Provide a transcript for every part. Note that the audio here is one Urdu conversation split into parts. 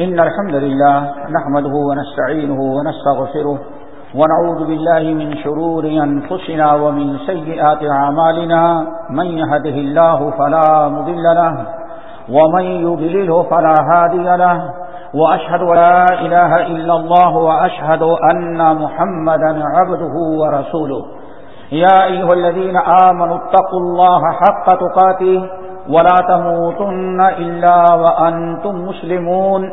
إن الحمد لله نحمده ونستعينه ونستغفره ونعوذ بالله من شرور أنفسنا ومن سيئات عمالنا من يهده الله فلا مضل له ومن يضلله فلا هادي له وأشهد لا إله إلا الله وأشهد أن محمدا عبده ورسوله يا أيها الذين آمنوا اتقوا الله حق تقاته ولا تموتن إلا وأنتم مسلمون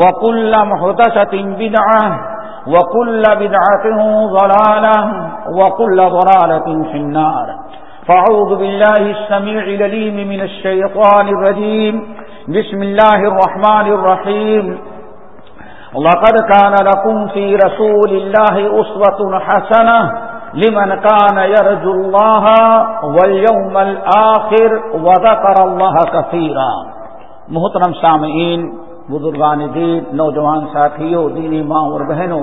وكل محدثة بدعة وكل بدعة ضلالة وكل ضلالة في النار. فعوذ بالله السميع لليم من الشيطان الرجيم. بسم الله الرحمن الرحيم. لقد كان لكم في رسول الله أسوة حسنة لمن كان يرجو الله واليوم الآخر وذكر الله كثيرا. محترم سامعین بزرگان دین، نوجوان ساتھیوں، دینی ماں اور بہنوں،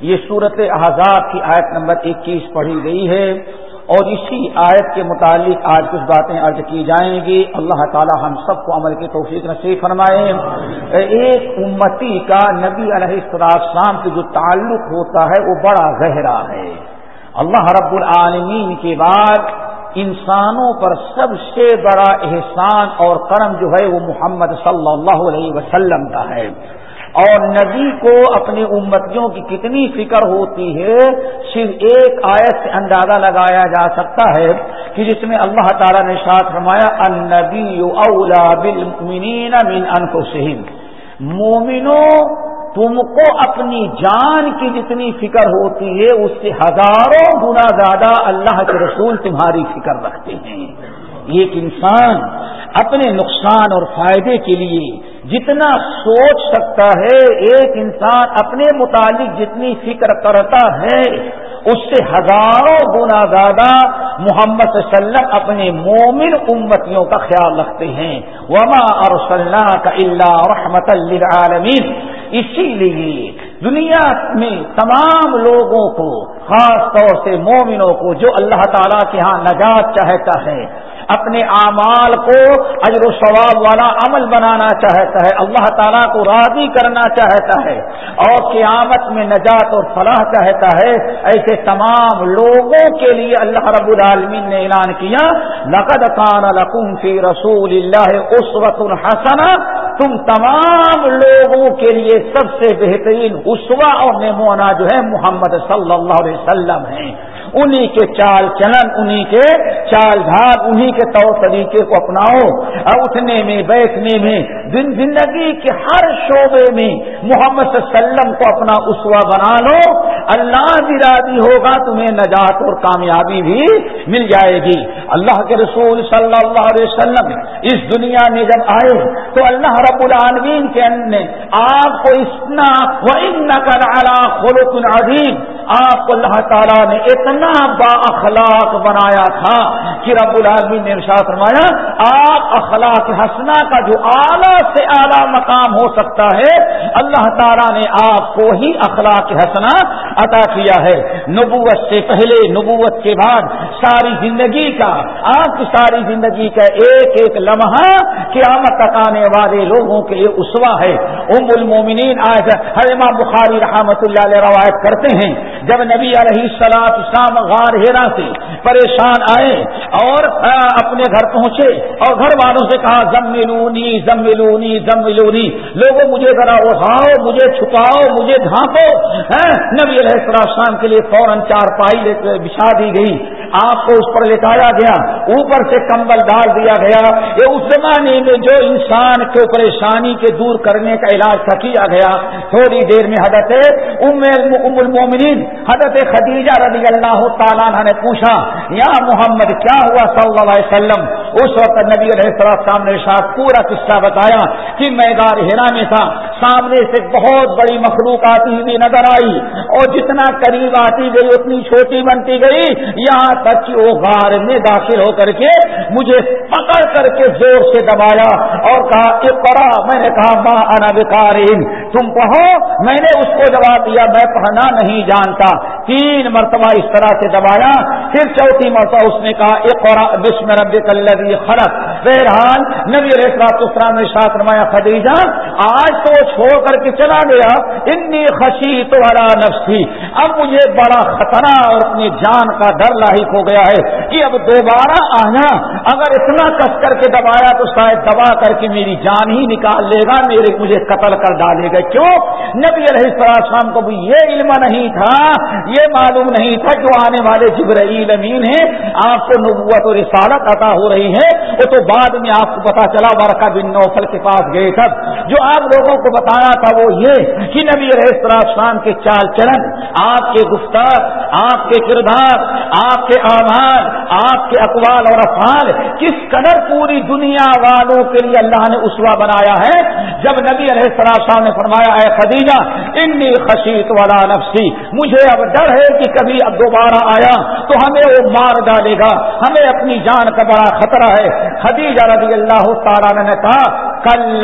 یہ صورت احزاب کی آیت نمبر اکیس پڑھی گئی ہے اور اسی آیت کے متعلق آج کچھ باتیں عرض کی جائیں گی۔ اللہ تعالی ہم سب کو عمل کی توفیق نصیب فرمائے۔ ایک امتی کا نبی علیہ السلام سے جو تعلق ہوتا ہے، وہ بڑا گہرا ہے۔ اللہ رب العالمین کے بعد انسانوں پر سب سے بڑا احسان اور کرم جو ہے وہ محمد صلی اللہ علیہ وسلم کا ہے۔ اور نبی کو اپنی امتیوں کی کتنی فکر ہوتی ہے، صرف ایک آیت سے اندازہ لگایا جا سکتا ہے کہ جس میں اللہ تعالیٰ نے ساتھ فرمایا، النبی اولا بالمؤمنین من انفسہم۔ مومنوں تم کو اپنی جان کی جتنی فکر ہوتی ہے، اس سے ہزاروں گنا زیادہ اللہ کے رسول تمہاری فکر رکھتے ہیں۔ ایک انسان اپنے نقصان اور فائدے کے لیے جتنا سوچ سکتا ہے، ایک انسان اپنے متعلق جتنی فکر کرتا ہے، اس سے ہزاروں گنا زیادہ محمد صلی اللہ علیہ وسلم اپنے مومن امتیوں کا خیال رکھتے ہیں۔ وما اور کا اللہ رحمت للعالمین اسی لیے دنیا میں تمام لوگوں کو، خاص طور سے مومنوں کو، جو اللہ تعالیٰ کے ہاں نجات چاہتا ہے اپنے اعمال کو اجر و ثواب والا عمل بنانا چاہتا ہے، اللہ تعالیٰ کو راضی کرنا چاہتا ہے اور قیامت میں نجات اور فلاح چاہتا ہے۔ ایسے تمام لوگوں کے لیے اللہ رب العالمین نے اعلان کیا نقد کان لکم فی رسول اللہ اسوت الحسن تم تمام لوگوں کے لیے سب سے بہترین اسوا اور نمونہ جو ہے، محمد صلی اللہ علیہ وسلم ہیں۔ انہی کے چال چلن، انہی کے چال ڈھال انہی کے طور طریقے کو اپناؤ۔ اور اٹھنے میں، بیٹھنے میں، دن زندگی کے ہر شعبے میں محمد صلی اللہ علیہ وسلم کو اپنا اسوا بنا لو۔ اللہ بھی راضی ہوگا، تمہیں نجات اور کامیابی بھی مل جائے گی۔ اللہ کے رسول صلی اللہ علیہ وسلم اس دنیا میں جب آئے، تو اللہ رب العالمین کے ان آپ کو اتنا وہ ان نقل خلق عظیم آپ کو اللہ تعالیٰ نے اتنا با اخلاق بنایا تھا کہ رب العالمین نے ارشاد فرمایا، آپ اخلاق حسنا کا جو اعلیٰ سے اعلیٰ مقام ہو سکتا ہے، اللہ تعالیٰ نے آپ کو ہی اخلاق حسنا عطا کیا ہے۔ نبوت سے پہلے، نبوت کے بعد ساری زندگی کا، آپ کی ساری زندگی کا ایک ایک لمحہ قیامت تک آنے والے لوگوں کے لیے اسوا ہے۔ ام المومنین آج ہر امام بخاری رحمت اللہ علیہ روایت کرتے ہیں جب نبی علیہ سلاد شام غار ہیرا سے پریشان آئے اور اپنے گھر پہنچے اور گھر والوں سے کہا زم ملونی زم ملونی زم ملونی لوگوں، مجھے ذرا اڑاؤ، مجھے چھپاؤ، مجھے ڈھانپو نبی علیہ السلام کے لیے فوراً چار پائی بچھا دی گئی۔ آپ کو اس پر لٹایا گیا، اوپر سے کمبل ڈال دیا گیا۔ یہ اس زمانے میں جو انسان کو پریشانی کے دور کرنے کا علاج تھا، کیا گیا۔ تھوڑی دیر میں حضرت ام المومنین حضرت خدیجہ رضی اللہ تعالیٰ نے پوچھا، یا محمد، کیا ہوا صلی اللہ علیہ وسلم؟ اس وقت نبی علیہ السلام نے ساتھ پورا قصہ بتایا کہ میدان ہیرا میں تھا۔ سامنے سے بہت بڑی مخلوق آتی ہوئی نظر آئی اور جتنا قریب آتی گئی، اتنی چھوٹی بنتی گئی۔ یہاں تک کہ وہ غار میں داخل ہو کر کے مجھے پکڑ کر کے زور سے دبایا اور کہا کہ پڑا میں نے کہا ماں انا بکارین تم پڑھو میں نے اس کو جواب دیا، میں پڑھنا نہیں جانتا تین مرتبہ اس طرح سے دبایا۔ پھر چوتھی مرتبہ اس نے کہا ایک اور بسم رب کلری خلق۔ بہرحال نبی ریسرات اسلام نے شاہ فرمایا، خدیجہ، آج تو چھوڑ کر کے چلا گیا۔ اتنی خشی تو ہرا نفسی۔ اب مجھے بڑا خطرہ اور اپنی جان کا ڈر لاحق ہو گیا ہے کہ اب دوبارہ آنا۔ اگر اتنا کس کر کے دبایا تو شاید دبا کر کے میری جان ہی نکال لے گا، میرے مجھے قتل کر ڈالے گا۔ کیوں؟ نبی علیہ السلام کو بھی یہ علم نہیں تھا، یہ معلوم نہیں تھا جو آنے والے جبرائیل امین ہیں۔ آپ کو نبوت اور رسالت عطا ہو رہی ہے، وہ تو بعد میں آپ کو پتا چلا ورکا بن نوفل کے پاس گئے تب۔ جو آپ لوگوں کو بتایا تھا وہ یہ کہ نبی علیہ شام کے چال چلن، آپ کے گفتار، آپ کے کردار، آپ کے آمان آپ کے اقوال اور افعال، کس قدر پوری دنیا والوں کے لیے اللہ نے اسوا بنایا ہے۔ جب نبی علیہ السلام نے فرمایا ہے خدیجہ انی خشیت والا نفسی، مجھے اب ڈر ہے کہ کبھی اب دوبارہ آیا تو ہمیں وہ مار ڈالے گا، ہمیں اپنی جان کا بڑا خطرہ ہے۔ خدیجہ رضی اللہ تعالیٰ نے کہا کل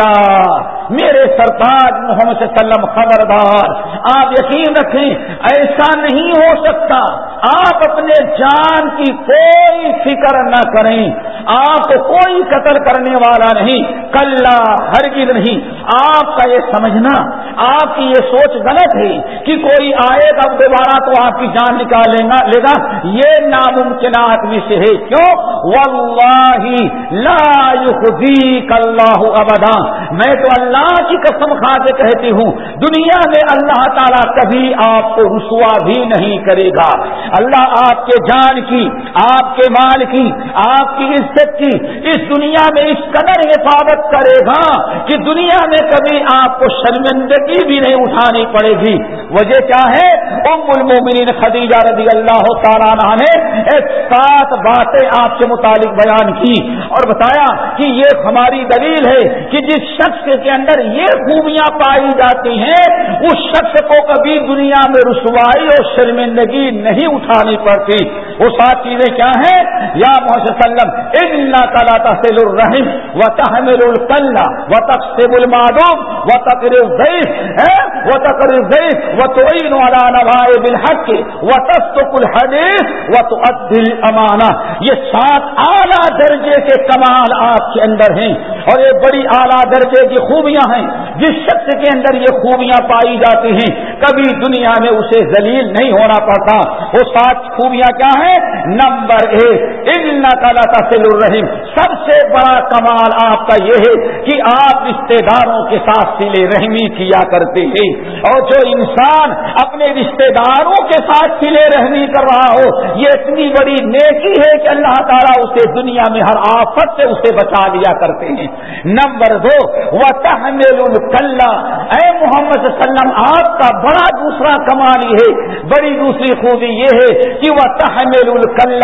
میرے سرتاج محمد صلی اللہ علیہ وسلم خبردار، آپ یقین رکھیں، ایسا نہیں ہو سکتا۔ آپ اپنے جان کی کوئی فکر نہ کریں۔ آپ کو کوئی قتل کرنے والا نہیں۔ کل ہرگز نہیں۔ آپ کا یہ سمجھنا، آپ کی یہ سوچ غلط ہے کہ کوئی آئے گا، دوبارہ تو آپ کی جان نکال لے گا۔ یہ ناممکنات میں سے ہے۔ کیوں؟ واللہ لا يخزيك اللہ ابدا۔ میں تو اللہ کی قسم کھا کے کہتی ہوں، دنیا میں اللہ تعالیٰ کبھی آپ کو رسوا بھی نہیں کرے گا۔ اللہ آپ کے جان کی، آپ کے مال کی، آپ کی عزت کی، اس دنیا میں اس قدر حفاظت کرے گا کہ دنیا میں کبھی آپ کو شرمندگی بھی نہیں اٹھانی پڑے گی۔ وجہ کیا ہے؟ ام المومنین خدیجہ رضی اللہ تعالیٰ نے ایک سات باتیں آپ کے متعلق بیان کی اور بتایا کہ یہ ہماری دلیل ہے کہ جس شخص کے اندر یہ خوبیاں پائی جاتی ہیں، اس شخص کو کبھی دنیا میں رسوائی اور شرمندگی نہیں اٹھانی پڑتی۔ وہ سات چیزیں کیا ہیں؟ یا محسوس اللہ تعالیٰ تحصیل الرحم و تحمل القل و تقسیم المعدوم و تقریر ضعیف و تقریر ضعیف و تعین على نوائے بالحق و تصدق الحدیث و تؤدي الامانہ یہ سات اعلیٰ درجے کے کمال آپ کے اندر ہیں اور یہ بڑی اعلیٰ درجے کی خوبیاں ہیں. جس شخص کے اندر یہ خوبیاں پائی جاتی ہیں، کبھی دنیا میں اسے ذلیل نہیں ہونا پڑتا. وہ سات خوبیاں کیا ہیں؟ نمبر ایک ان تعالیٰ تحصیل الرحیم سب سے بڑا کمال آپ کا یہ ہے کہ آپ رشتے داروں کے ساتھ سلے رحمی کیا کرتے ہیں. اور جو انسان اپنے رشتے داروں کے ساتھ سلے رحمی کر رہا ہو، یہ اتنی بڑی نیکی ہے کہ اللہ تعالیٰ اسے دنیا میں ہر آفت سے اسے بچا لیا کرتے ہیں۔ نمبر دو وہ تحمل الکل اے محمد صلی اللہ علیہ وسلم، آپ کا بڑا دوسرا کمال یہ ہے۔ بڑی دوسری خوبی یہ ہے کہ وہ تحمل الکل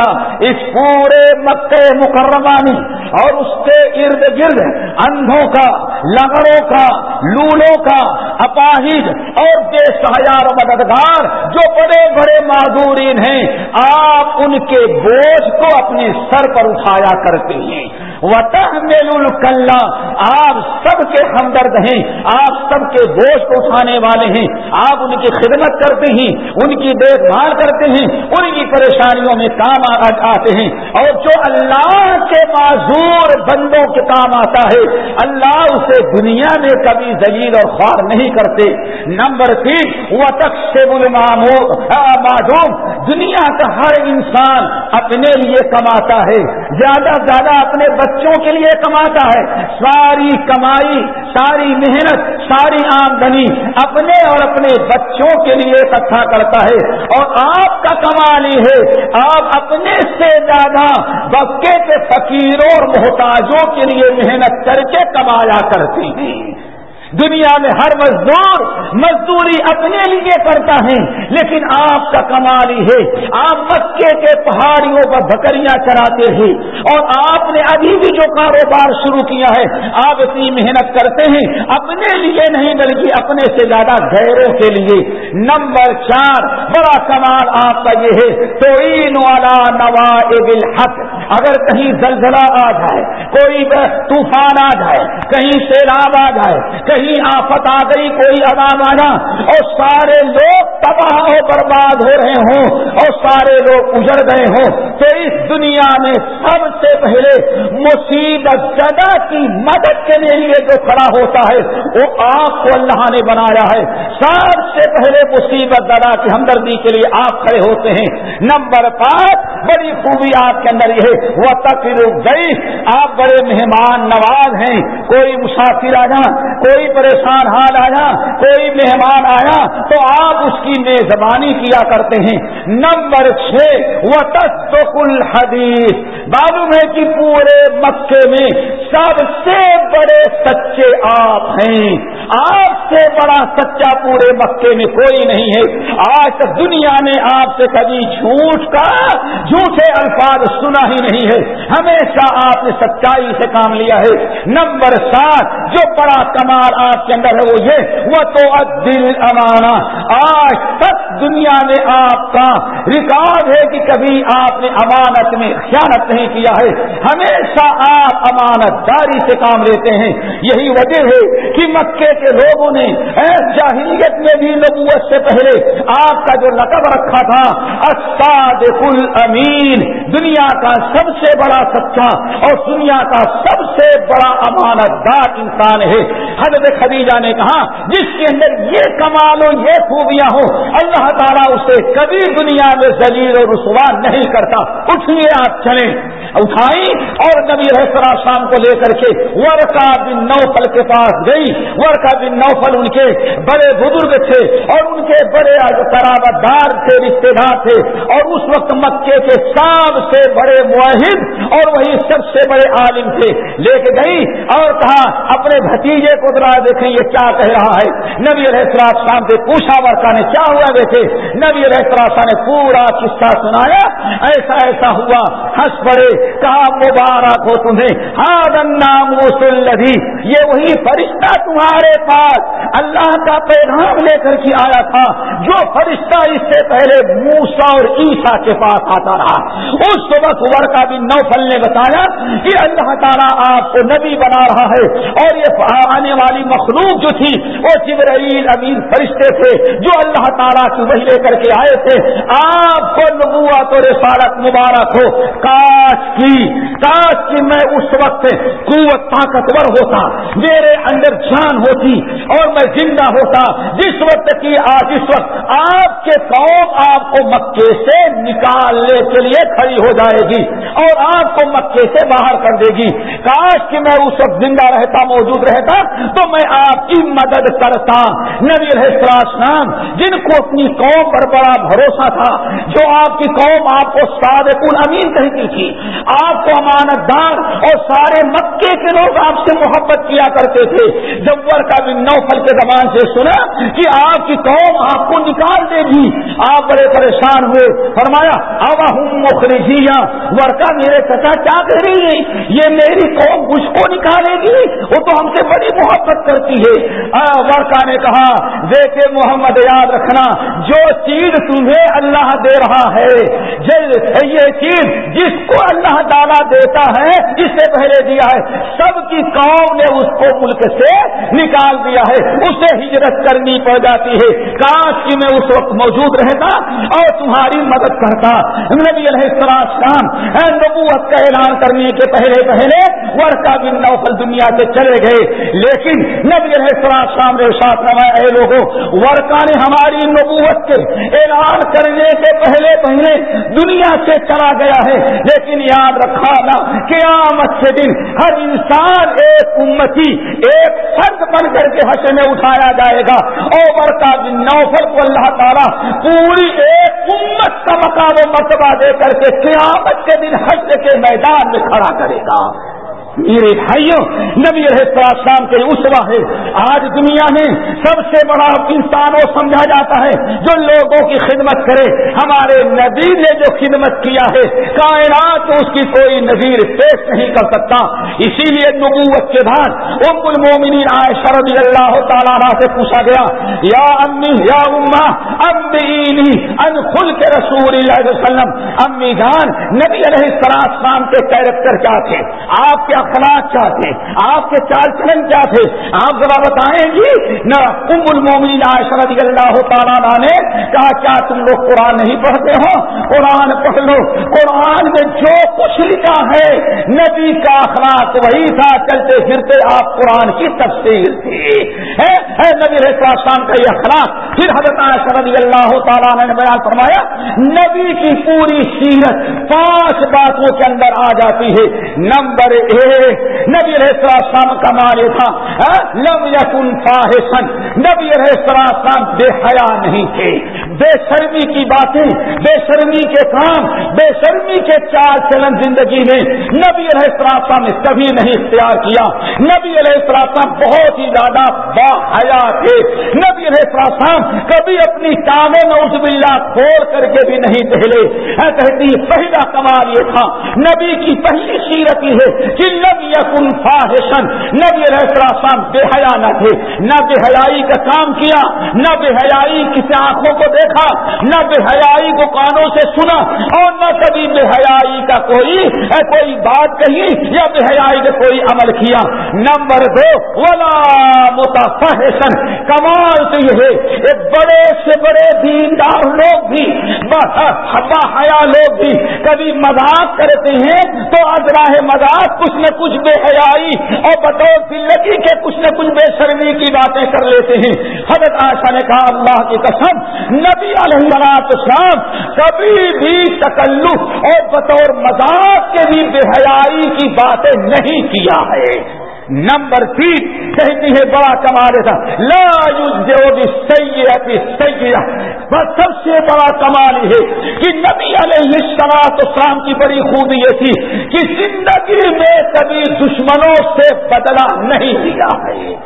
اس پورے مکہ مکرمہ میں اور اس کے ارد گرد اندھوں کا لگڑوں کا، لولوں کا اپاہج اور بے سہیار مددگار جو بڑے بڑے معذورین ہیں، آپ ان کے بوجھ کو اپنے سر پر اٹھایا کرتے ہیں۔ وطل الکل آپ سب کے ہمدرد ہیں، آپ سب کے بوجھ کو اٹھانے والے ہیں۔ آپ ان کی خدمت کرتے ہیں، ان کی دیکھ بھال کرتے ہیں، ان کی پریشانیوں میں کام آتے ہیں۔ اور جو اللہ کے معذور بندوں کے کام آتا ہے، اللہ اسے دنیا میں کبھی ذلیل اور خوار نہیں کرتے۔ نمبر تین وہ تک سے معدوم، دنیا کا ہر انسان اپنے لیے کماتا ہے۔ زیادہ زیادہ اپنے بچوں کے لیے کماتا ہے۔ ساری کمائی، ساری محنت، ساری آمدنی اپنے اور اپنے بچوں کے لیے اکٹھا کرتا ہے۔ اور آپ کا کمال یہ ہے، آپ اپنے سے زیادہ بکے کے فقیروں اور محتاجوں کے لیے محنت کر کے کمایا کرتے ہیں۔ دنیا میں ہر مزدور مزدوری اپنے لیے کرتا ہے، لیکن آپ کا کمال ہی ہے۔ آپ مکے کے پہاڑیوں پر بکریاں چراتے ہیں۔ اور آپ نے ابھی بھی جو کاروبار شروع کیا ہے، آپ اتنی محنت کرتے ہیں۔ اپنے لیے نہیں، بلکہ اپنے سے زیادہ غیروں کے لیے۔ نمبر چار، بڑا کمال آپ کا یہ ہے۔ تو والا نوا حق اگر کہیں زلزلہ آ جائے، کوئی طوفان آ جائے، کہیں سیلاب آ جائے، کہیں آفت آ گئی، کوئی عذاب آنا۔ اور سارے لوگ تباہ و برباد ہو رہے ہوں، اور سارے لوگ اجڑ گئے ہوں۔ تو اس دنیا میں سب سے پہلے مصیبت جگہ کی مدد کے لیے جو کھڑا ہوتا ہے، وہ آپ کو اللہ نے بنایا ہے۔ سب سے پہلے مصیبت دادا کی ہمدردی کے لیے آپ کھڑے ہوتے ہیں۔ نمبر پانچ، بڑی خوبی آپ کے اندر یہ ہے وہ تک گئی آپ بڑے مہمان نواز ہیں، کوئی مسافر آ جا کوئی پریشان حال آیا، کوئی مہمان آیا، تو آپ اس کی میزبانی کیا کرتے ہیں؟ نمبر چھ وہ تصل حدیث معلوم ہے کہ پورے مکے میں سب سے بڑے سچے آپ ہیں۔ آپ سے بڑا سچا پورے مکے میں کوئی نہیں ہے۔ آج تک دنیا نے آپ سے کبھی جھوٹ کا، جھوٹے الفاظ سنا ہی نہیں ہے۔ ہمیشہ آپ نے سچائی سے کام لیا ہے۔ نمبر سات، جو بڑا کمال آپ کے اندر ہے وہ یہ وہ تو دل امانا آج تک دنیا میں آپ کا ریکارڈ ہے کہ کبھی آپ نے امانت میں خیانت نہیں کیا ہے۔ ہمیشہ آپ امانت داری سے کام لیتے ہیں۔ یہی وجہ ہے کہ مکے کے لوگوں نے جاہلیت میں بھی نبوت سے پہلے آپ کا جو لقب رکھا تھا کل امین، دنیا کا سب سے بڑا سچا اور دنیا کا سب سے بڑا امانت دار انسان ہے۔ حضرت خدیجہ نے کہا، جس کے اندر یہ کمال ہو یہ خوبیاں ہو اللہ تعالیٰ اسے کبھی دنیا میں زلیل و رسوا نہیں کرتا۔ اٹھیے آپ چلیں۔ اٹھائی اور نبی رہسرا شام کو لے کر کے ورکا بن نوفل کے پاس گئی ورکا بن نوفل ان کے بڑے بزرگ تھے اور ان کے بڑے قرابت دار تھے رشتے دار تھے۔ اور اس وقت مکے کے سب سے بڑے معاہد اور وہی سب سے بڑے عالم تھے۔ لے کے گئی اور کہا، اپنے بھتیجے کو ذرا دیکھیں یہ کیا کہہ رہا ہے. نبی الحسرات شام سے پوچھا ورکا نے کیا ہوا دیکھے نبی الحسرات نے پورا قصہ سنایا، ایسا ایسا ہوا، ہنس پڑے، کہا، مبارک ہو تمہیں ہاد نام وسلدھی یہ وہی فرشتہ تمہارے پاس اللہ کا پیغام لے کر کے آیا تھا، جو فرشتہ اس سے پہلے موسا اور عیسا کے پاس آتا رہا۔ اس وقت ورکا بھی نوفل نے بتایا کہ اللہ تعالیٰ آپ کو نبی بنا رہا ہے اور یہ آنے والی مخلوق جو تھی، وہ جبرائیل امین فرشتے تھے جو اللہ تعالیٰ کی وہی لے کر کے آئے تھے۔ آپ کو نبوت اور رسالت مبارک ہو۔ کاش کی کاش کی میں اس وقت قوت، طاقتور ہوتا، میرے اندر جان ہوتی اور میں زندہ ہوتا۔ جس وقت کی، آج اس وقت آپ کے قوم آپ کو مکے سے نکالنے کے لیے کھڑی ہو جائے گی اور آپ کو مکے سے باہر کر دے گی۔ کاش کہ میں اس وقت زندہ رہتا، موجود رہتا، تو میں آپ کی مدد کرتا۔ نبی السلام جن کو اپنی قوم پر بڑا بھروسہ تھا، جو آپ کی قوم آپ کو صادق امین کہتی تھی، آپ کو امانت دار اور سارے مکے کے لوگ آپ سے محبت کیا کرتے تھے۔ جبر کا بھی نوفل کے زبان سے سنا کہ آپ کی قوم آپ کو نکال دے گی۔ آپ بڑے پریشان ہوئے۔ فرمایا آوا ہوں مخرجیاں ورکا میرے چچا، کیا کہہ رہی ہے یہ میری قوم مجھ کو نکالے گی، وہ تو ہم سے بڑی محبت کرتی ہے۔ ورکا نے کہا دیکھے محمد، یاد رکھنا، جو چیز تمہیں اللہ دے رہا ہے یہ چیز جس کو اللہ تعالیٰ دیتا ہے، جس سے پہلے دیا ہے، سب کی قوم نے اس کو ملک سے نکال دیا ہے۔ اسے ہجرت کرنی پڑ جاتی ہے۔ کاش کی میں اس وقت موجود رہتا اور تمہاری مدد کرتا۔ نبی علیہ السلام نبوت کا اعلان کرنے کے پہلے پہلے ورکا بن نوفل دنیا سے چلے گئے۔ لیکن نبی علیہ السلام نے ساتھ اے لوگوں ورکا نے ہماری نبوت کے اعلان کرنے کے پہلے پہلے دنیا سے چلا گیا ہے۔ لیکن یاد رکھا نا قیامت کے دن ہر انسان ایک امتی، ایک فرد بن کر کے حشر میں اٹھایا جائے گا۔ اور کا بن نوفل کو اللہ تعالیٰ پوری ایک امت کا مقام و مرتبہ دے کر کے قیامت کے دن حشر کے میدان میں کھڑا کرے گا۔ میرے بھائیوں، نبی السلام کے اسوا ہے آج دنیا میں سب سے بڑا انسان وہ سمجھا جاتا ہے جو لوگوں کی خدمت کرے۔ ہمارے نبی نے جو خدمت کیا ہے، کائنات اس کی کوئی نظیر پیش نہیں کر سکتا۔ اسی لیے نبوت کے بعد ام المومنین آئے شرد اللہ تعالیٰ سے پوچھا گیا، یا امی، یا اما امینی ان خل کے رسول اللہ علیہ وسلم۔ امی جان، نبی علیہ السلام کے کیریکٹر کیا تھے؟ آپ کیا اخلاق کیا تھے آپ کے چال چلن کیا تھے آپ ذرا بتائیں جی، گی نہ ام المومنین عائشہ رضی اللہ تعالیٰ نے کہا، کیا تم لوگ قرآن نہیں پڑھتے ہو؟ قرآن پڑھ لو۔ قرآن میں جو کچھ لکھا ہے، نبی کا اخلاق وہی تھا، چلتے پھرتے آپ قرآن کی تفصیل تھی۔ اے نبی شام کا یہ اخلاق۔ پھر حضرت عائشہ رضی اللہ تعالیٰ نے بیان فرمایا، نبی کی پوری سیرت پانچ باتوں کے اندر آ جاتی ہے۔ نمبر ایک نبی السلام کا مارے تھا ہاں؟ لم یقن فاحسن نبی السلام بے حیا نہیں تھے۔ بے شرمی کی باتیں بے شرمی کے کام بے شرمی کے چار چلن زندگی میں نبی علیہ السلام نے کبھی نہیں اختیار کیا۔ نبی علیہ السلام بہت ہی زیادہ با حیا تھے۔ نبی علیہ السلام کبھی اپنی کاموں میں اس بلا کھول کر کے بھی نہیں پہلے ہاں کہتی پہلا کمال یہ تھا، نبی کی پہلی سیرت ہی ہے کہ یکن فاحشن نبی السلام بے حیا نہ تھے، نہ بے حیائی کا کام کیا، نہ بے حیائی کسی آنکھوں کو دیکھا، نہ بے حیائی کو کانوں سے سنا اور نہ کبھی بے حیائی کا کوئی کوئی بات کہی یا بے حیائی کا کوئی عمل کیا۔ نمبر دو، ولا متفحسن کمال تو یہ ہے ایک بڑے سے بڑے دیندار لوگ بھی حیا لوگ بھی کبھی مذاق کرتے ہیں تو ازراہ مذاق کچھ نہ کچھ بے حیائی اور بطور زندگی کے کچھ نہ کچھ بے شرمی کی باتیں کر لیتے ہیں۔ حضرت آشا نے کہا، اللہ کی قسم نبی علیہ السلام کبھی بھی تکلف اور بطور مذاق کے بھی بے حیائی کی باتیں نہیں کیا ہے۔ نمبر تین، کہتی ہے بڑا کمال تھا لا سید سید بس سب سے بڑا کمال ہے کہ نبی علیہ السلام اسلام کی بڑی خوبی یہ تھی کہ زندگی میں کبھی دشمنوں سے بدلا نہیں لیا ہے۔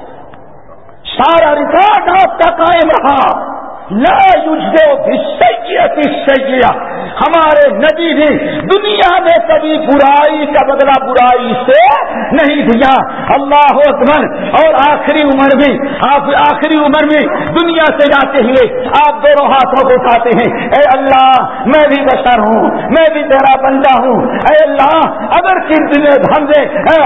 سارا ریکارڈ آپ کا قائم رہا۔ لا سیا ہمارے نبی نے دنیا میں کبھی برائی کا بدلہ برائی سے نہیں دیا. اللہ اکبر. اور آخری عمر میں آخری عمر میں دنیا سے جاتے ہوئے آپ دونوں ہاتھوں کو اٹھاتے ہیں. اے اللہ، میں بھی بشر ہوں. میں بھی تیرا بندہ ہوں. اے اللہ، اگر کن ہم سے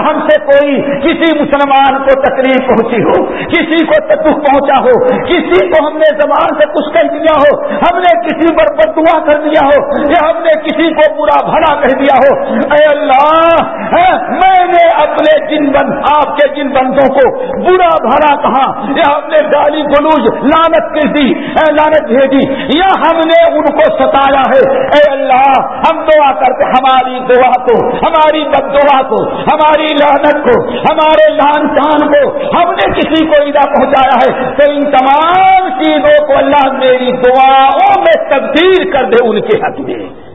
ہم سے کوئی کسی مسلمان کو تکلیف پہنچی ہو، کسی کو تکلیف پہنچا ہو، کسی کو ہم نے زبان سے کچھ کہہ دیا ہو؟ ہم نے کسی پر بدوا کر دیا ہو؟ یا ہم نے کسی کو برا بھلا کہہ دیا ہو؟ اے اللہ ہاں، میں نے اپنے جن بند آپ کے جن بندوں کو برا بھلا کہا۔ یا ہم نے گالی گلوج لانت کر دی، اے لانت بھیجی۔ یا ہم نے ان کو ستایا ہے۔ اے اللہ، ہم دعا کرتے ہماری دعا کو، ہماری بد دعا کو، ہماری لانت کو، ہمارے لان چان کو۔ ہم نے کسی کو ادا پہنچایا ہے۔ تو ان تمام چیزوں کو اللہ میری دعاؤں میں تبدیل کر دے ان کے حق میں۔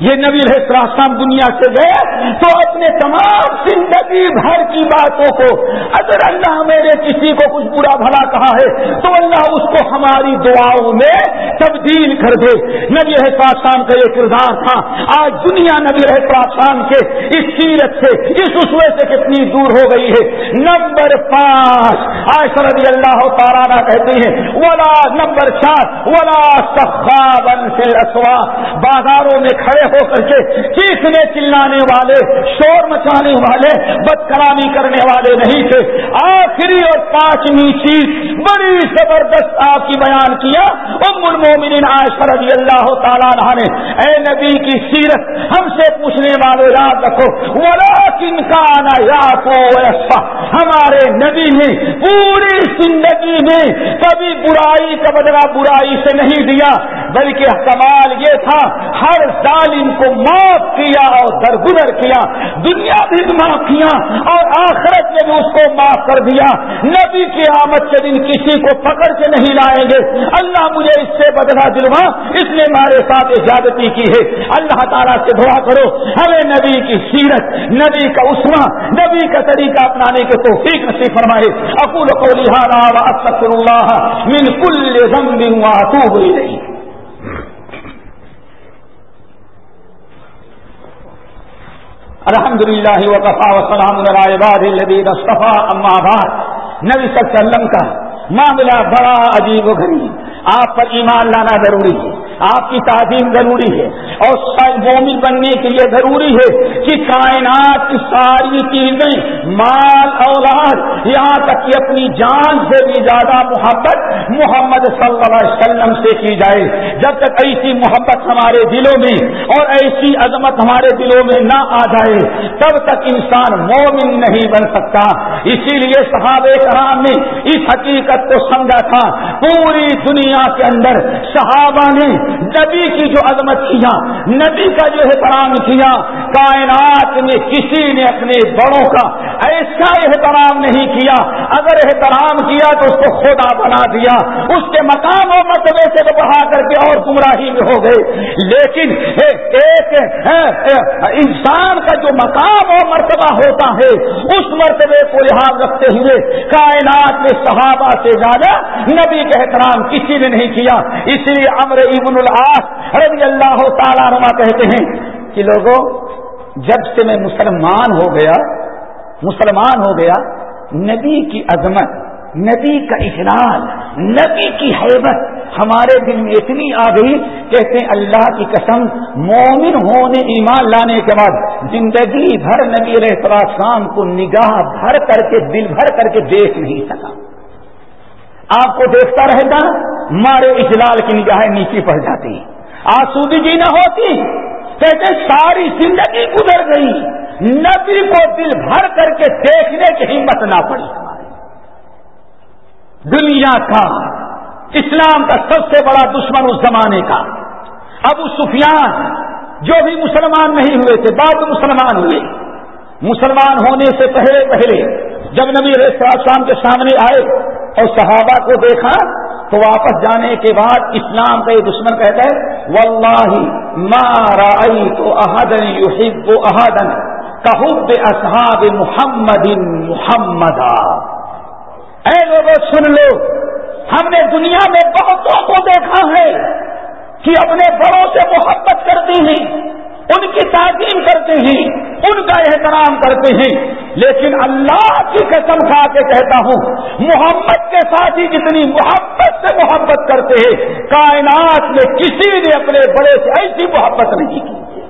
یہ نبی السلام دنیا سے گئے تو اپنے تمام زندگی بھر کی باتوں کو، اگر اللہ میرے کسی کو کچھ برا بھلا کہا ہے، تو اللہ اس کو ہماری دعاؤں میں تبدیل کر دے۔ نبی السلام کا یہ کردار تھا۔ آج دنیا نبی السلام کے اس سیرت سے، اس اسوے سے کتنی دور ہو گئی ہے۔ نمبر پانچ آج رضی اللہ تعالیٰ کہتے ہیں، ولا نمبر چار، ولا سخابن سے رسوا بازاروں میں کھڑے ہو کر کے چیخنے چلانے والے، شور مچانے والے بد کرنے والے نہیں تھے۔ آخری اور پانچویں چیز بڑی زبردست آپ کی بیان کیا۔ ام المومنین عائشہ رضی اللہ تعالیٰ نے، اے نبی کی سیرت، ہم سے پوچھنے والے یاد رکھو۔ ولا کن کا آنا یا کو ہمارے نبی نے پوری زندگی میں کبھی برائی کا بدلا برائی سے نہیں دیا، بلکہ کمال یہ تھا، ہر ظالم کو معاف کیا اور درگزر کیا، دنیا بھی معاف کیا اور آخرت میں بھی اس کو معاف کر دیا۔ نبی کی آمد کے دن کسی کو پکڑ کے نہیں لائیں گے۔ اللہ مجھے اس سے بدلا دلوا، اس نے ہمارے ساتھ زیادتی کی ہے۔ اللہ تعالیٰ سے دعا کرو، ہمیں نبی کی سیرت، نبی کا عثما نبی کا طریقہ اپنانے کے توفیق نصیب فرمائے۔ اکول کو لہٰذا اللہ من کل ذنب واتوب الیہ۔ الحمد للہ وقفا وسلام الصفا صفا اما بعد۔ نبی صلی اللہ علیہ وسلم کا معاملہ بڑا عجیب و غریب۔ آپ پر ایمان لانا ضروری ہے۔ آپ کی تعظیم ضروری ہے اور مومن بننے کے لیے ضروری ہے کہ کائنات کی ساری چیزیں، مال، اولاد، یہاں تک کہ اپنی جان سے بھی زیادہ محبت محمد صلی اللہ علیہ وسلم سے کی جائے۔ جب تک ایسی محبت ہمارے دلوں میں اور ایسی عظمت ہمارے دلوں میں نہ آ جائے، تب تک انسان مومن نہیں بن سکتا۔ اسی لیے صحابہ کرام نے اس حقیقت کو سمجھا تھا، پوری دنیا کے اندر صحابہ نے نبی کی جو عظمت کیا، نبی کا جو احترام کیا، کائنات میں کسی نے اپنے بڑوں کا ایسا احترام نہیں کیا۔ اگر احترام کیا تو اس کو خدا بنا دیا۔ اس کے مقام و مرتبے سے بڑھا کر کے اور گمراہی میں ہو گئے۔ لیکن ایک انسان کا جو مقام و مرتبہ ہوتا ہے، اس مرتبے کو لحاظ رکھتے ہوئے کائنات میں صحابہ سے زیادہ نبی کا احترام کسی نے نہیں کیا۔ اس لیے امر ابن العاص رضی اللہ تعالیٰ نما کہتے ہیں کہ لوگوں جب سے میں مسلمان ہو گیا، مسلمان ہو گیا، نبی کی عظمت، نبی کا اخلاق نبی کی حیبت ہمارے دل میں اتنی آ گئی، کہتے ہیں اللہ کی قسم، مومن ہونے، ایمان لانے کے بعد زندگی بھر نبی علیہ شام کو نگاہ بھر کر کے، دل بھر کر کے دیکھ نہیں سکا۔ آپ کو دیکھتا رہتا مارے اجلال کی نگاہیں نیچے پڑ جاتی۔ آسودگی جی نہ ہوتی، کہتے ساری زندگی گزر گئی۔ نبی کو دل بھر کر کے دیکھنے کی ہمت نہ پڑی۔ ہماری دنیا کا، اسلام کا سب سے بڑا دشمن اس زمانے کا۔ ابو سفیان جو بھی مسلمان نہیں ہوئے تھے، بعد مسلمان ہوئے۔ مسلمان ہونے سے پہلے پہلے جب نبی علیہ السلام کے سامنے آئے اور صحابہ کو دیکھا تو واپس جانے کے بعد اسلام کا یہ دشمن کہتا ہے واللہ ما تو احدن یحب احدن کہب اصحاب محمد محمد اے لوگوں سن لو، ہم نے دنیا میں بہتوں کو دیکھا ہے کہ اپنے بڑوں سے محبت کرتے ہیں۔ ان کی تعظیم کرتے ہیں، ان کا احترام کرتے ہیں۔ لیکن اللہ کی قسم کھا کے کہتا ہوں، محمد کے ساتھ ہی جتنی محبت سے محبت کرتے ہیں، کائنات میں کسی نے اپنے بڑے سے ایسی محبت نہیں کی۔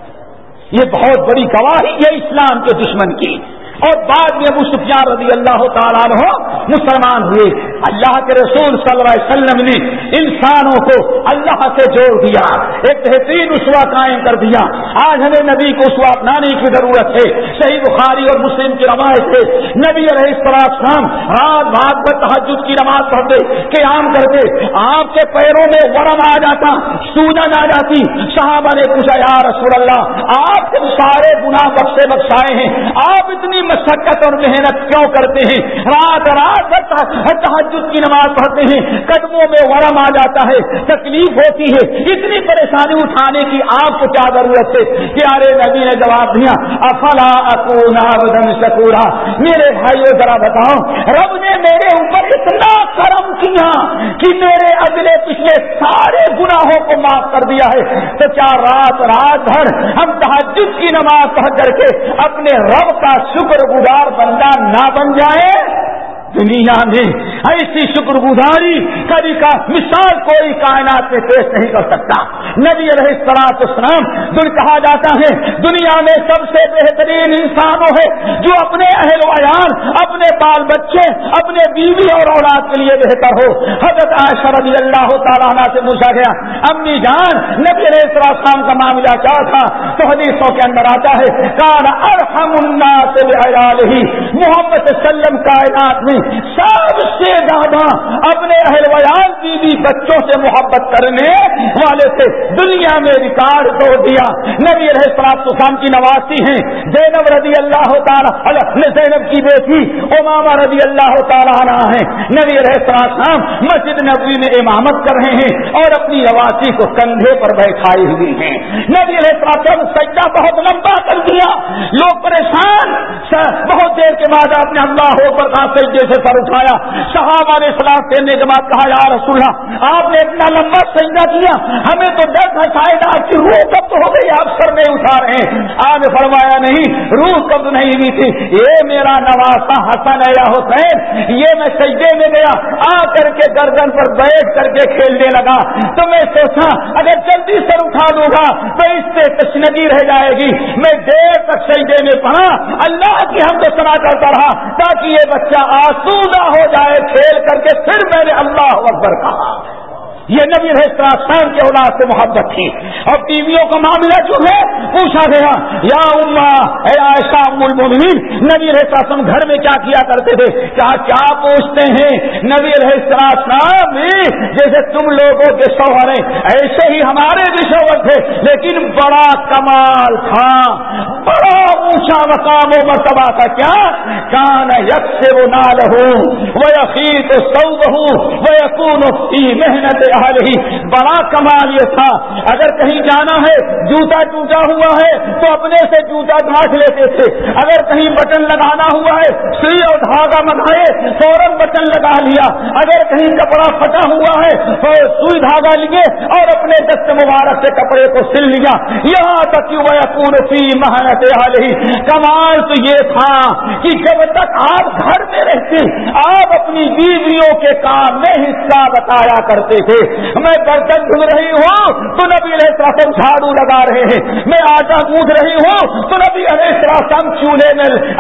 یہ بہت بڑی گواہی ہے اسلام کے دشمن کی۔ اور بعد میں ابو سفیان رضی اللہ تعالیٰ عنہ مسلمان ہوئے۔ اللہ کے رسول صلی اللہ علیہ وسلم نے انسانوں کو اللہ سے جوڑ دیا، ایک بہترین اسوا قائم کر دیا۔ آج ہمیں نبی کو اسوا اپنانے کی ضرورت ہے۔ صحیح بخاری اور مسلم کی روایت سے نبی علیہ السلام رات بھاگ پر تحجد کی نماز پڑھتے، قیام کرتے۔ آپ کے پیروں میں ورم آ جاتا سوجن آ جاتی۔ صحابہ نے پوچھا، یا رسول اللہ، آپ سارے گناہ بخشے بخشائے ہیں۔ آپ اتنی مشقت اور محنت کیوں کرتے ہیں؟ رات رات تحجد کی نماز پڑھتے ہیں، قدموں میں ورم آ جاتا ہے، تکلیف ہوتی ہے۔ اتنی پریشانی اٹھانے کی آپ کو کیا ضرورت ہے؟ پیارے نبی نے جواب دیا، افلا اکونا شکورا۔ میرے بھائیوں ذرا بتاؤ، رب نے میرے اوپر اتنا کرم کیا کہ میرے اگلے پچھلے سارے گناہوں کو معاف کر دیا ہے۔ تو کیا رات رات بھر ہم تحجد کی نماز پڑھ کر کے اپنے رب کا شکر گزار بندہ نہ بن جائے دنیا میں ایسی شکر گزاری کبھی کا مثال کوئی کائنات میں پیش نہیں کر سکتا۔ نبی علیہ السلاط اسلام دل کہا جاتا ہے، دنیا میں سب سے بہترین انسانوں ہے جو اپنے اہل ویان اپنے بال بچے، اپنے بیوی اور اولاد کے لیے بہتر ہو۔ حضرت عائشہ رضی اللہ تعالیٰ سے پوچھا گیا، امی جان، نبی علیہ السلام کا معاملہ کیا تھا؟ تو حدیثوں کے اندر آتا ہے، کان ارحم الناس سے محمد وسلم کائنات میں سب سے زیادہ اپنے اہل ویال بیوی بچوں سے محبت کرنے والے سے دنیا میں ریکارڈ توڑ دیا۔ نبی رہے سلام کی نوازی ہیں۔ زینب رضی اللہ تعالیٰ زینب کی بیٹی اماما رضی اللہ تعالیٰ ہے نبی رہے سلام مسجد نبی میں امامت کر رہے ہیں اور اپنی نوازی کو کندھے پر بیٹھائی ہوئی ہیں۔ نبی رہے سلام سجدہ بہت لمبا کر دیا۔ لوگ پریشان اچھا بہت دیر کے بعد آپ نے اللہ ہو پر سجدے سے سر اٹھایا۔ صحابہ نے سلام دینے کے بعد کہا، یا رسول اللہ آپ نے اتنا لمبا سجدہ کیا، ہمیں تو ڈر تھا، شاید آپ کی روح کب تو ہو گئی، آپ سر میں اٹھا رہے ہیں۔ آپ نے فرمایا، نہیں، روح کب نہیں ہوئی تھی۔ یہ میرا نواسا حسن ہے یا حسین، یہ میں سجدے میں گیا، آ کر کے گردن پر بیٹھ کر کے کھیلنے لگا۔ تو میں سوچا، اگر جلدی سر اٹھا دوں گا، تو اس سے تشنگی رہ جائے گی۔ میں دیر تک سجدے میں پڑھا اللہ کی ہم کو سنا کرتا رہا، تاکہ یہ بچہ آسودہ ہو جائے کھیل کر کے پھر میں نے اللہ اکبر کہا۔ یہ نبی شام کے اولاد سے محبت تھی۔ اور ٹیویوں کا معاملہ جو ہے، پوچھا گیا، یا اما ایسا المومنین نبی رہسم گھر میں کیا کیا کرتے تھے؟ کیا کیا پوچھتے ہیں؟ نبی شام جیسے تم لوگوں کے شوہر ہیں، ایسے ہی ہمارے بھی شوہر تھے، لیکن بڑا کمال تھا۔ اونچا مقام و مرتبہ تھا کیا؟ کان یک سے وہ نال ہوں وہ یقین سو ہوں وہ یقون محنت ہی بڑا کمال یہ تھا۔ اگر کہیں جانا ہے، جوتا ٹوٹا ہوا ہے، تو اپنے سے جوتا گاٹ لیتے تھے۔ اگر کہیں بٹن لگانا ہوا ہے، سوئی اور دھاگا منگائے فوراً بٹن لگا لیا۔ اگر کہیں کپڑا پھٹا ہوا ہے، تو سوئی دھاگا لیے اور اپنے دست مبارک سے کپڑے کو سل لیا۔ یہاں تک کہ وہ سی محنت ہی کمال تو یہ تھا کہ جب تک آپ گھر میں رہتے، آپ اپنی بیویوں کے کام میں حصہ بتایا کرتے تھے۔ میں برتن دھل رہی ہوں تو نبی علیہ السلام جھاڑو لگا رہے ہیں۔ میں آٹا گوند رہی ہوں تو نبی علیہ السلام چولہے میں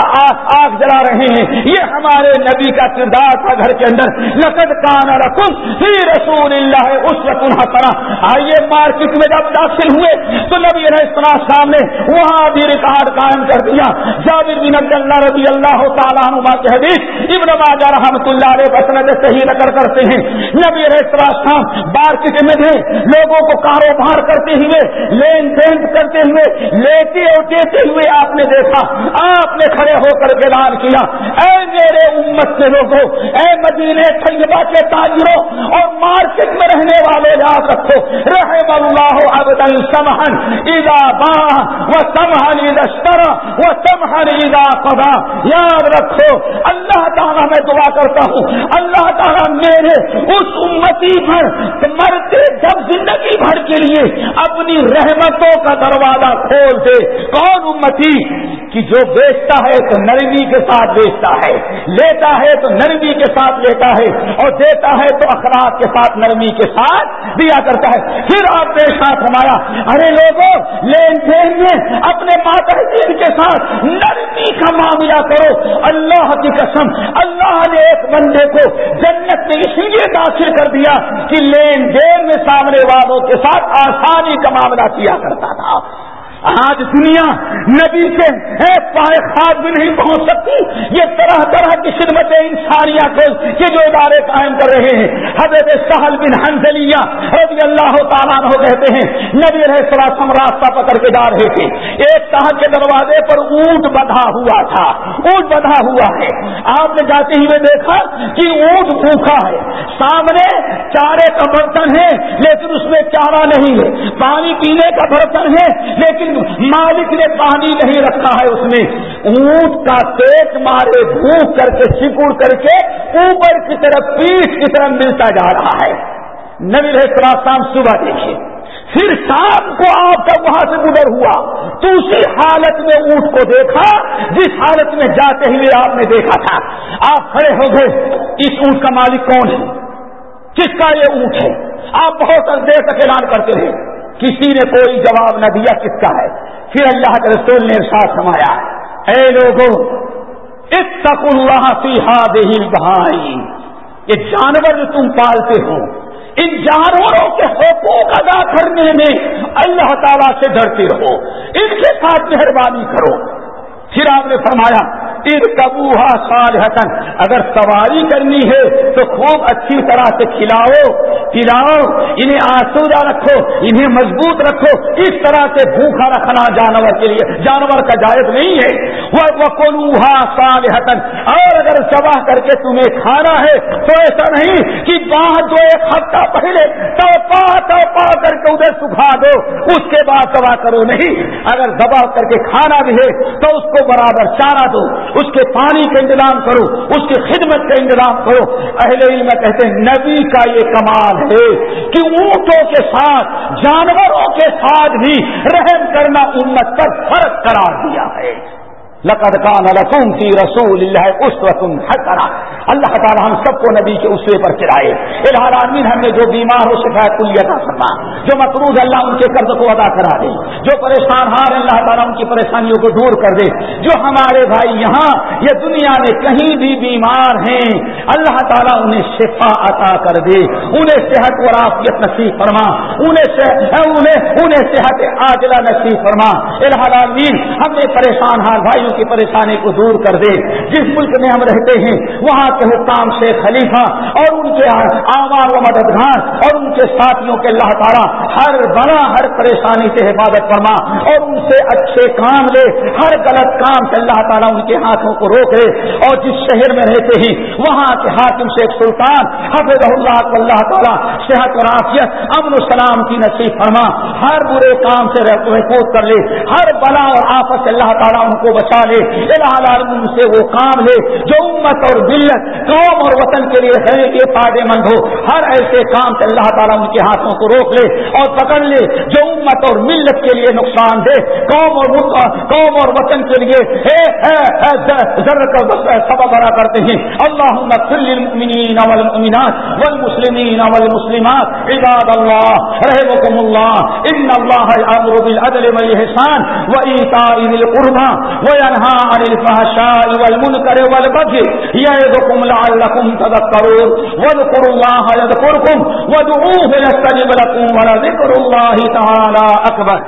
آگ جلا رہے ہیں۔ یہ ہمارے نبی کا کردار تھا گھر کے اندر۔ لقد کان رقم فی رسول اللہ اس رقم حسنا آئیے مارکیٹ میں جب داخل ہوئے تو نبی علیہ السلام نے وہاں بھی ریکارڈ قائم کر دیا جابر بن عبد اللہ رضی اللہ تعالیٰ عنہ کے حدیث، ابن ماجہ رحمۃ اللہ علیہ بسند صحیح نقل کرتے ہیں۔ نبی علیہ السلام مارکیٹ میں تھے، لوگوں کو کاروبار کرتے ہوئے، لین دین کرتے ہوئے لیتے اور دیتے ہوئے آپ نے دیکھا، آپ نے کھڑے ہو کر کے اعلان کیا۔ اے میرے امت کے لوگوں، اے مدینے طیبہ کے تاجروں، اور مارکیٹ میں رہنے والے یاد رکھو، رحم اللہ ابدن سمہن ادا با وہ سمہن ادشتر وہ سمہن ادا قدا یاد رکھو، اللہ تعالیٰ میں دعا کرتا ہوں، اللہ تعالیٰ میرے اس امتی پر مرتے جب زندگی بھر کے لیے اپنی رحمتوں کا دروازہ کھول دے۔ کون امتی کہ جو بیچتا ہے تو نرمی کے ساتھ بیچتا ہے، لیتا ہے تو نرمی کے ساتھ لیتا ہے، اور دیتا ہے تو اخلاق کے ساتھ نرمی کے ساتھ دیا کرتا ہے۔ پھر آپ نے ساتھ ہمارا ارے لوگوں، لین دین میں اپنے ماتا کے ساتھ نرمی کا معاملہ کرو۔ اللہ کی قسم، اللہ نے ایک بندے کو جنت میں اس لیے داخل کر دیا کہ لین دین میں سامنے والوں کے ساتھ آسانی کا معاملہ کیا کرتا تھا۔ آج دنیا نبی سے پائے خواب بھی نہیں پہنچ سکتی۔ یہ طرح طرح کی خدمتیں انسانیہ کو یہ جو ادارے قائم کر رہے ہیں۔ حضرت سہل بن حنزلیہ رضی اللہ تعالیٰ ہو کہتے ہیں، نبی رہے سرا سم راستہ پکڑ کے جا رہے تھے۔ ایک تاہ کے دروازے پر اونٹ بدھا ہوا تھا۔ اونٹ بدھا ہوا ہے۔ آپ نے جاتے ہوئے دیکھا کہ اونٹ بھوکھا ہے۔ سامنے چارے کا برتن ہے لیکن اس میں چارہ نہیں ہے۔ پانی پینے کا برتن ہے، لیکن مالک نے پانی نہیں رکھا ہے اس میں۔ اونٹ کا پیٹ مارے، بھوک کر کے، سکڑ کر کے اوپر کی طرف پیٹ کی طرف ملتا جا رہا ہے۔ نبی رہے شام صبح دیکھیے۔ پھر شام کو آپ کا وہاں سے گزر ہوا، تو اسی حالت میں اونٹ کو دیکھا۔ جس حالت میں جاتے ہوئے آپ نے دیکھا تھا۔ آپ کھڑے ہو گئے۔ اس اونٹ کا مالک کون ہے؟ کس کا یہ اونٹ ہے؟ آپ بہت دیر تک اعلان کرتے ہیں کسی نے کوئی جواب نہ دیا کس کا ہے۔ پھر اللہ کے رسول نے ساتھ سمایا اے لوگوں اتق اللہ فی دہی بہائی یہ جانور جو تم پالتے ہو، ان جانوروں کے حقوق ادا کرنے میں اللہ تعالیٰ سے ڈرتے رہو۔ ان کے ساتھ مہربانی کرو۔ پھر آپ نے فرمایا ارکبوہا صالحتن اگر سواری کرنی ہے تو خوب اچھی طرح سے کھلاؤ، پلاؤ، انہیں آسودہ رکھو، انہیں مضبوط رکھو۔ اس طرح سے بھوکھا رکھنا جانور کے لیے، جانور کا جائز نہیں ہے۔ وہ کولوہا صالحتن اور اگر سواہ کر کے تمہیں کھانا ہے تو ایسا نہیں کہ بعد جو ایک ہفتہ پہلے تو پا تو پا کر کے ادھر سکھا دو، اس کے بعد دبا کرو نہیں۔ اگر دبا کر کے کھانا بھی ہے تو اس کو برابر چارہ دو۔ اس کے پانی کا انتظام کرو، اس کی خدمت کا انتظام کرو۔ اہل علم کہتے ہیں، نبی کا یہ کمال ہے کہ اونٹوں کے ساتھ، جانوروں کے ساتھ بھی رحم کرنا امت پر فرق قرار دیا ہے۔ لقد کان لکم فی رسول اللہ اسوۃ حسنہ اللہ تعالی ہم سب کو نبی کے اسوے پر چڑھائے. الہار عالمین ہم نے جو بیمار ہو شفایت کلی عطا فرما. جو مقروض اللہ ان کے قرض کو ادا کرا دے. جو پریشان ہار اللہ تعالیٰ ان کی پریشانیوں کو دور کر دے. جو ہمارے بھائی یہاں، یہ دنیا میں کہیں بھی بیمار ہیں، اللہ تعالیٰ انہیں شفا عطا کر دے. انہیں صحت و عافیت نصیب فرما. انہیں انہیں انہیں صحت عاجلہ نصیب فرما. الہار عالمین ہم نے پریشان ہار بھائیوں کی پریشانی کو دور کر دے۔ جس ملک میں ہم رہتے ہیں، وہاں کے حکام سے خلیفہ اور ان کے آمار و مددگار اور ان کے ساتھیوں کے اللہ تعالیٰ ہر بنا ہر پریشانی سے حفاظت فرما اور ان سے اچھے کام لے۔ ہر غلط کام سے اللہ تعالیٰ ان کے ہاتھوں کو روک لے۔ اور جس شہر میں رہتے ہیں، وہاں کے حاکم شیخ سلطان حفظ اللہ کو اللہ تعالیٰ صحت اور عافیت، امن و سلام کی نصیب فرما۔ ہر برے کام سے محفوظ کر لے۔ ہر بلا اور آفت سے اللہ تعالیٰ ان کو بچا لے ان سے وہ کام لے جو امت اور ملت قوم اور وطن کے لیے ہے یہ فائدے مند ہو۔ ہر ایسے کام سے اللہ تعالیٰ ان کے ہاتھوں کو روک لے اور پکڑ لے جو امت اور ملت کے لیے نقصان دے قوم اور قوم اور وطن کے لیے سبب بنا کرتے ہیں۔ اللہ المؤمنین والمؤمنات والمسلمین والمسلمات، عباد اللہ رحمكم اللہ، ان اللہ امر بالعدل والاحسان وایتاء ذی القربى وینہا عن الفحشاء والمنکر والبغي یعظکم لعلکم تذکرون واذکروا اللہ یذکرکم وادعوه يستجب لكم ولذکر اللہ تعالی اکبر